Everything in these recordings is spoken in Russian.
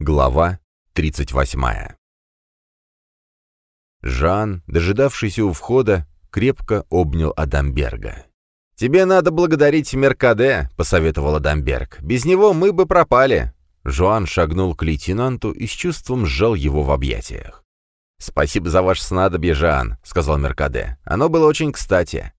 Глава 38 Жан, дожидавшийся у входа, крепко обнял Адамберга. «Тебе надо благодарить Меркаде», — посоветовал Адамберг. «Без него мы бы пропали». Жуан шагнул к лейтенанту и с чувством сжал его в объятиях. «Спасибо за ваше снадобье, Жан», — сказал Меркаде. «Оно было очень кстати.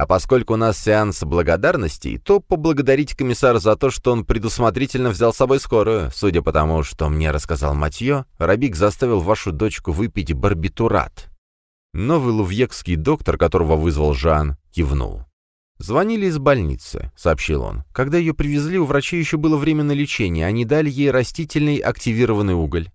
А поскольку у нас сеанс благодарностей, то поблагодарить комиссара за то, что он предусмотрительно взял с собой скорую. Судя по тому, что мне рассказал Матье, Рабик заставил вашу дочку выпить барбитурат. Новый лувьекский доктор, которого вызвал Жан, кивнул. «Звонили из больницы», — сообщил он. «Когда ее привезли, у врачей еще было время на лечение, они дали ей растительный активированный уголь».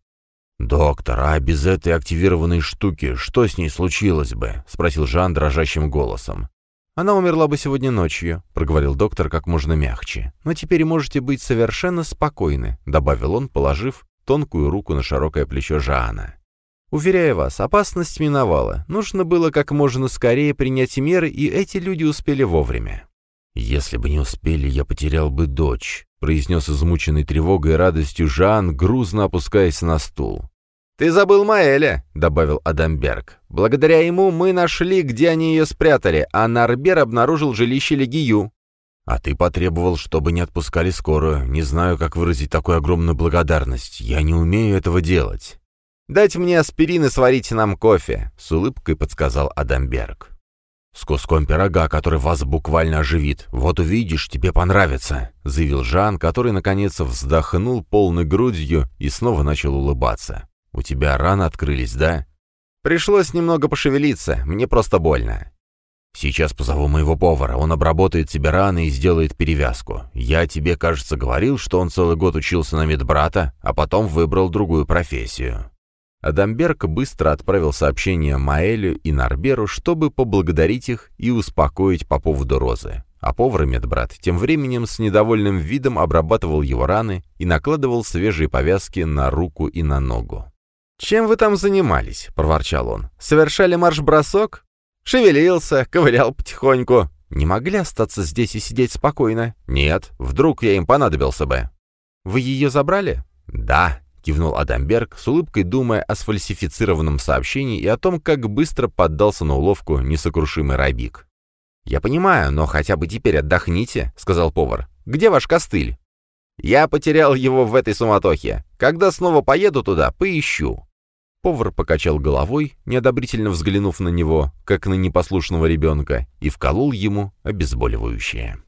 «Доктор, а без этой активированной штуки что с ней случилось бы?» — спросил Жан дрожащим голосом. «Она умерла бы сегодня ночью», — проговорил доктор как можно мягче. «Но теперь можете быть совершенно спокойны», — добавил он, положив тонкую руку на широкое плечо Жаана. «Уверяю вас, опасность миновала. Нужно было как можно скорее принять меры, и эти люди успели вовремя». «Если бы не успели, я потерял бы дочь», — произнес измученный тревогой и радостью Жан, грузно опускаясь на стул. «Ты забыл Маэля», — добавил Адамберг. «Благодаря ему мы нашли, где они ее спрятали, а Нарбер обнаружил жилище Легию». «А ты потребовал, чтобы не отпускали скорую. Не знаю, как выразить такую огромную благодарность. Я не умею этого делать». «Дайте мне аспирин и сварите нам кофе», — с улыбкой подсказал Адамберг. «С куском пирога, который вас буквально оживит. Вот увидишь, тебе понравится», — заявил Жан, который, наконец, вздохнул полной грудью и снова начал улыбаться. «У тебя раны открылись, да?» «Пришлось немного пошевелиться, мне просто больно». «Сейчас позову моего повара, он обработает тебе раны и сделает перевязку. Я тебе, кажется, говорил, что он целый год учился на медбрата, а потом выбрал другую профессию». Адамберг быстро отправил сообщение Маэлю и Нарберу, чтобы поблагодарить их и успокоить по поводу Розы. А повар-медбрат тем временем с недовольным видом обрабатывал его раны и накладывал свежие повязки на руку и на ногу. «Чем вы там занимались?» — проворчал он. «Совершали марш-бросок?» «Шевелился, ковырял потихоньку. Не могли остаться здесь и сидеть спокойно?» «Нет, вдруг я им понадобился бы». «Вы ее забрали?» «Да», — кивнул Адамберг, с улыбкой думая о сфальсифицированном сообщении и о том, как быстро поддался на уловку несокрушимый Райбик. «Я понимаю, но хотя бы теперь отдохните», — сказал повар. «Где ваш костыль?» «Я потерял его в этой суматохе. Когда снова поеду туда, поищу». Повар покачал головой, неодобрительно взглянув на него, как на непослушного ребенка, и вколол ему обезболивающее.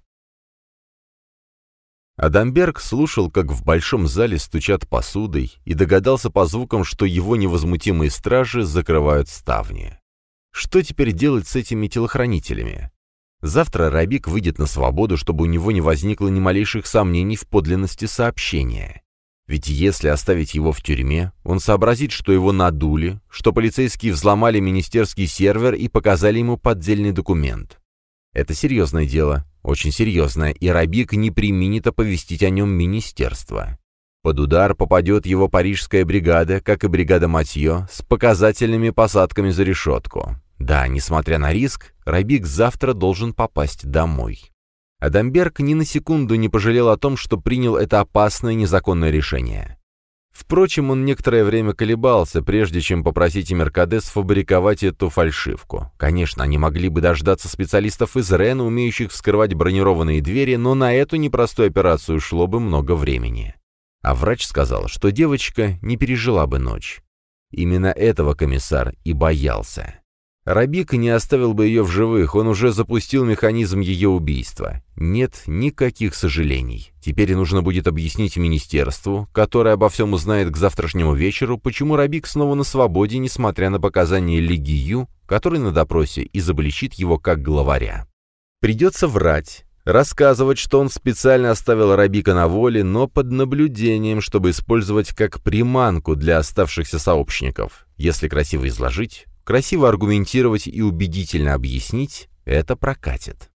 Адамберг слушал, как в большом зале стучат посудой, и догадался по звукам, что его невозмутимые стражи закрывают ставни. Что теперь делать с этими телохранителями? Завтра Рабик выйдет на свободу, чтобы у него не возникло ни малейших сомнений в подлинности сообщения. Ведь если оставить его в тюрьме, он сообразит, что его надули, что полицейские взломали министерский сервер и показали ему поддельный документ. Это серьезное дело, очень серьезное, и Рабик не применит оповестить о нем министерство. Под удар попадет его парижская бригада, как и бригада Матье, с показательными посадками за решетку. Да, несмотря на риск, Рабик завтра должен попасть домой. Адамберг ни на секунду не пожалел о том, что принял это опасное незаконное решение. Впрочем, он некоторое время колебался, прежде чем попросить Меркаде сфабриковать эту фальшивку. Конечно, они могли бы дождаться специалистов из Рена, умеющих вскрывать бронированные двери, но на эту непростую операцию шло бы много времени. А врач сказал, что девочка не пережила бы ночь. Именно этого комиссар и боялся. Рабик не оставил бы ее в живых, он уже запустил механизм ее убийства. Нет никаких сожалений. Теперь нужно будет объяснить министерству, которое обо всем узнает к завтрашнему вечеру, почему Рабик снова на свободе, несмотря на показания Легию, который на допросе изобличит его как главаря. Придется врать, рассказывать, что он специально оставил Рабика на воле, но под наблюдением, чтобы использовать как приманку для оставшихся сообщников. Если красиво изложить, Красиво аргументировать и убедительно объяснить — это прокатит.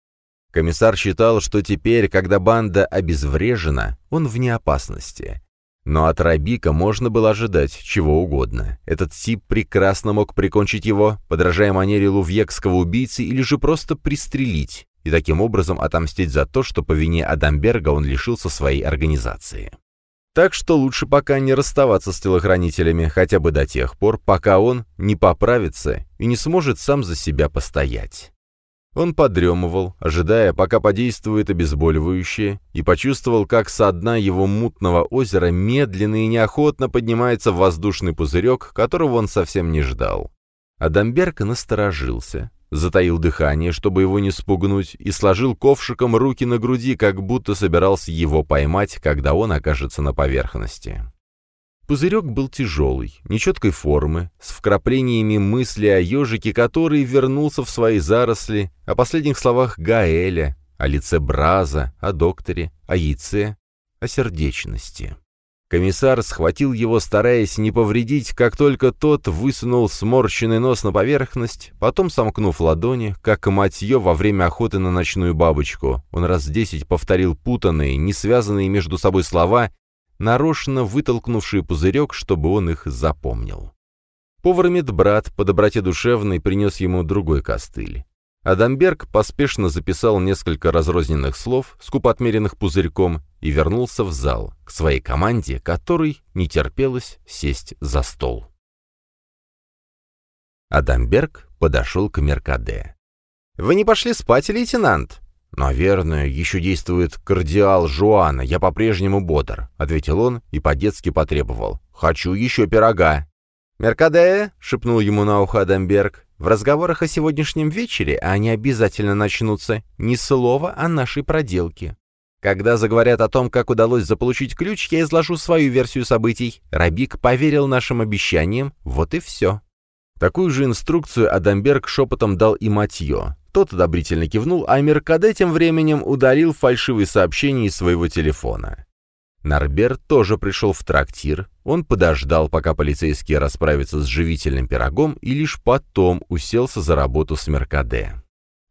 Комиссар считал, что теперь, когда банда обезврежена, он вне опасности. Но от Рабика можно было ожидать чего угодно. Этот тип прекрасно мог прикончить его, подражая манере лувьекского убийцы, или же просто пристрелить, и таким образом отомстить за то, что по вине Адамберга он лишился своей организации. Так что лучше пока не расставаться с телохранителями, хотя бы до тех пор, пока он не поправится и не сможет сам за себя постоять. Он подремывал, ожидая, пока подействует обезболивающее, и почувствовал, как со дна его мутного озера медленно и неохотно поднимается воздушный пузырек, которого он совсем не ждал. Адамберг насторожился, затаил дыхание, чтобы его не спугнуть, и сложил ковшиком руки на груди, как будто собирался его поймать, когда он окажется на поверхности. Пузырек был тяжелый, нечеткой формы, с вкраплениями мысли о ежике, который вернулся в свои заросли, о последних словах Гаэля, о лице Браза, о докторе, о яйце, о сердечности. Комиссар схватил его, стараясь не повредить, как только тот высунул сморщенный нос на поверхность, потом, сомкнув ладони, как матье во время охоты на ночную бабочку, он раз десять повторил путанные, не связанные между собой слова нарочно вытолкнувший пузырек, чтобы он их запомнил. Повар-медбрат по доброте душевной принес ему другой костыль. Адамберг поспешно записал несколько разрозненных слов, скупо отмеренных пузырьком, и вернулся в зал, к своей команде, которой не терпелось сесть за стол. Адамберг подошел к Меркаде. «Вы не пошли спать, лейтенант?» «Наверное, еще действует кардиал Жуана, я по-прежнему бодр», — ответил он и по-детски потребовал. «Хочу еще пирога». «Меркаде», — шепнул ему на ухо Адамберг, — «в разговорах о сегодняшнем вечере, а они обязательно начнутся, ни слова о нашей проделке. Когда заговорят о том, как удалось заполучить ключ, я изложу свою версию событий. Рабик поверил нашим обещаниям, вот и все». Такую же инструкцию Адамберг шепотом дал и Матье. Тот одобрительно кивнул, а Меркаде тем временем удалил фальшивые сообщения из своего телефона. Нарбер тоже пришел в трактир. Он подождал, пока полицейские расправятся с живительным пирогом, и лишь потом уселся за работу с Меркаде.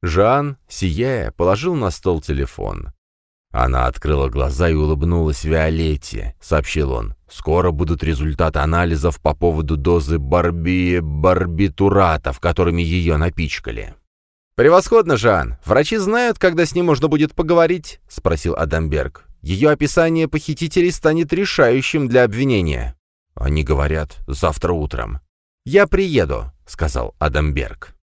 Жан, сияя, положил на стол телефон. Она открыла глаза и улыбнулась Виолетте, сообщил он. «Скоро будут результаты анализов по поводу дозы барби... барбитуратов, которыми ее напичкали». «Превосходно, Жан! Врачи знают, когда с ним можно будет поговорить?» — спросил Адамберг. «Ее описание похитителей станет решающим для обвинения». «Они говорят, завтра утром». «Я приеду», — сказал Адамберг.